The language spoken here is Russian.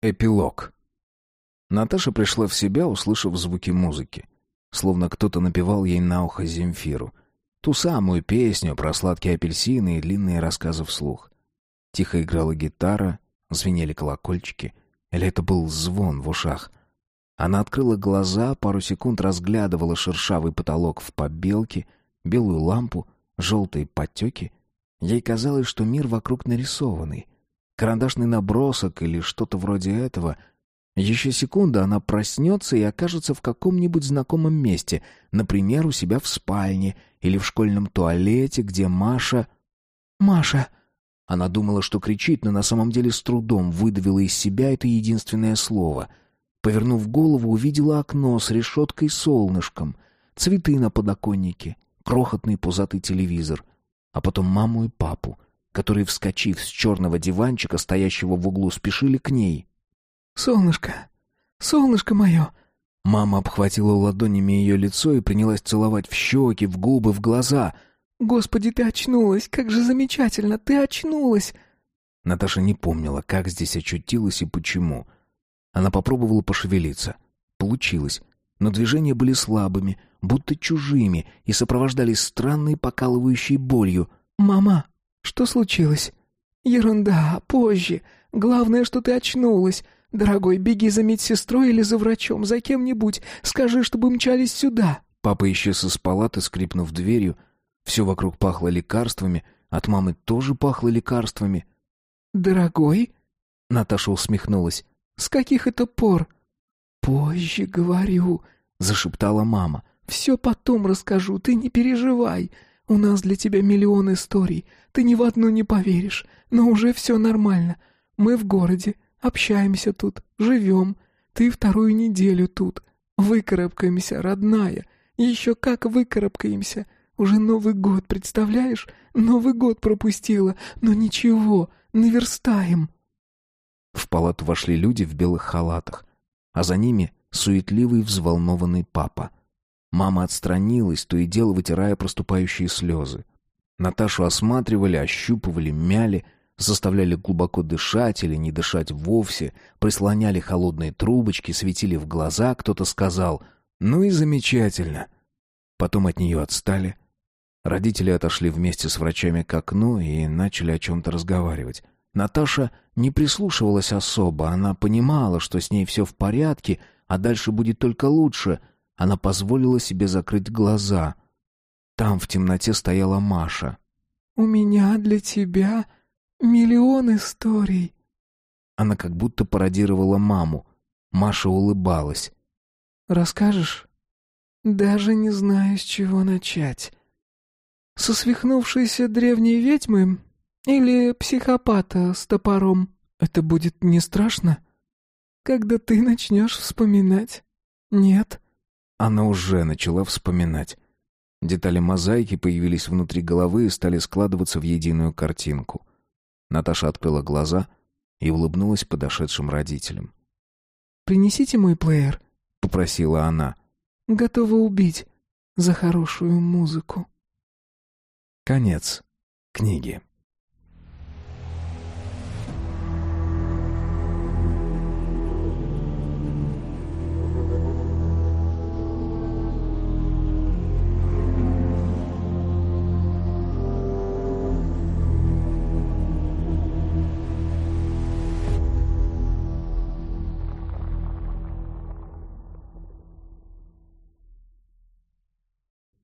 Эпилог. Наташа пришла в себя, услышав звуки музыки. Словно кто-то напевал ей на ухо Земфиру. Ту самую песню про сладкие апельсины и длинные рассказы вслух. Тихо играла гитара, звенели колокольчики. Или это был звон в ушах. Она открыла глаза, пару секунд разглядывала шершавый потолок в побелке, белую лампу, желтые потеки. Ей казалось, что мир вокруг нарисованный — карандашный набросок или что-то вроде этого. Еще секунда она проснется и окажется в каком-нибудь знакомом месте, например, у себя в спальне или в школьном туалете, где Маша... «Маша!» Она думала, что кричит, но на самом деле с трудом выдавила из себя это единственное слово. Повернув голову, увидела окно с решеткой солнышком, цветы на подоконнике, крохотный пузатый телевизор, а потом маму и папу — которые, вскочив с черного диванчика, стоящего в углу, спешили к ней. «Солнышко! Солнышко мое!» Мама обхватила ладонями ее лицо и принялась целовать в щеки, в губы, в глаза. «Господи, ты очнулась! Как же замечательно! Ты очнулась!» Наташа не помнила, как здесь очутилась и почему. Она попробовала пошевелиться. Получилось. Но движения были слабыми, будто чужими, и сопровождались странной покалывающей болью. «Мама, что случилось? Ерунда, позже. Главное, что ты очнулась. Дорогой, беги за медсестрой или за врачом, за кем-нибудь. Скажи, чтобы мчались сюда. Папа исчез из палаты, скрипнув дверью. Все вокруг пахло лекарствами, от мамы тоже пахло лекарствами. Дорогой? Наташа усмехнулась. С каких это пор? Позже говорю, зашептала мама. Все потом расскажу, ты не переживай. У нас для тебя миллион историй. Ты ни в одну не поверишь, но уже все нормально. Мы в городе, общаемся тут, живем. Ты вторую неделю тут. Выкарабкаемся, родная. Еще как выкарабкаемся. Уже Новый год, представляешь? Новый год пропустила, но ничего, наверстаем. В палату вошли люди в белых халатах, а за ними суетливый взволнованный папа — Мама отстранилась, то и дело вытирая проступающие слезы. Наташу осматривали, ощупывали, мяли, заставляли глубоко дышать или не дышать вовсе, прислоняли холодные трубочки, светили в глаза, кто-то сказал «Ну и замечательно». Потом от нее отстали. Родители отошли вместе с врачами к окну и начали о чем-то разговаривать. Наташа не прислушивалась особо, она понимала, что с ней все в порядке, а дальше будет только лучше — она позволила себе закрыть глаза. Там в темноте стояла Маша. «У меня для тебя миллион историй». Она как будто пародировала маму. Маша улыбалась. «Расскажешь?» «Даже не знаю, с чего начать. Со свихнувшейся древней ведьмы или психопата с топором? Это будет не страшно? Когда ты начнешь вспоминать? Нет?» Она уже начала вспоминать. Детали мозаики появились внутри головы и стали складываться в единую картинку. Наташа открыла глаза и улыбнулась подошедшим родителям. «Принесите мой плеер», — попросила она. «Готова убить за хорошую музыку». Конец книги.